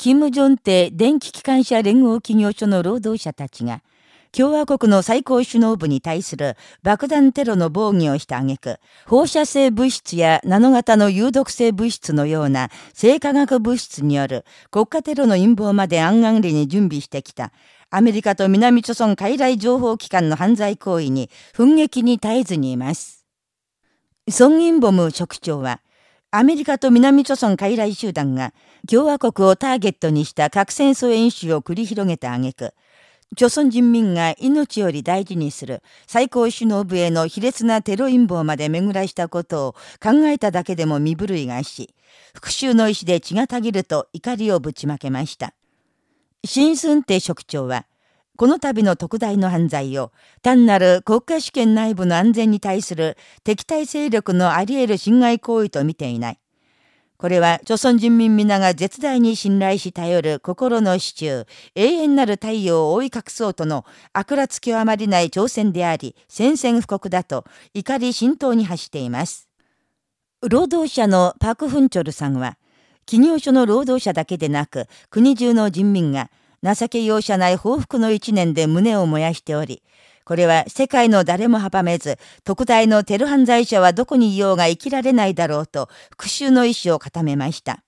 キム・ジョンテ電気機関車連合企業所の労働者たちが、共和国の最高首脳部に対する爆弾テロの防御をした挙句、放射性物質やナノ型の有毒性物質のような生化学物質による国家テロの陰謀まで暗々里に準備してきた、アメリカと南朝鮮海外情報機関の犯罪行為に奮撃に絶えずにいます。ソン・インボム職長は、アメリカと南朝鮮海来集団が共和国をターゲットにした核戦争演習を繰り広げた挙句、朝鮮人民が命より大事にする最高首脳部への卑劣なテロ陰謀まで巡らしたことを考えただけでも身震いがし、復讐の意志で血がたぎると怒りをぶちまけました。新寸亭職長は、この度の特大の犯罪を、単なる国家主権内部の安全に対する敵対勢力のあり得る侵害行為と見ていない。これは、朝鮮人民皆が絶大に信頼し頼る心の支柱、永遠なる太陽を覆い隠そうとの悪辣極まりない挑戦であり、宣戦布告だと怒り浸透に発しています。労働者のパク・フンチョルさんは、企業所の労働者だけでなく、国中の人民が、情け容赦ない報復の一年で胸を燃やしており、これは世界の誰も阻めず、特大のテル犯罪者はどこにいようが生きられないだろうと、復讐の意志を固めました。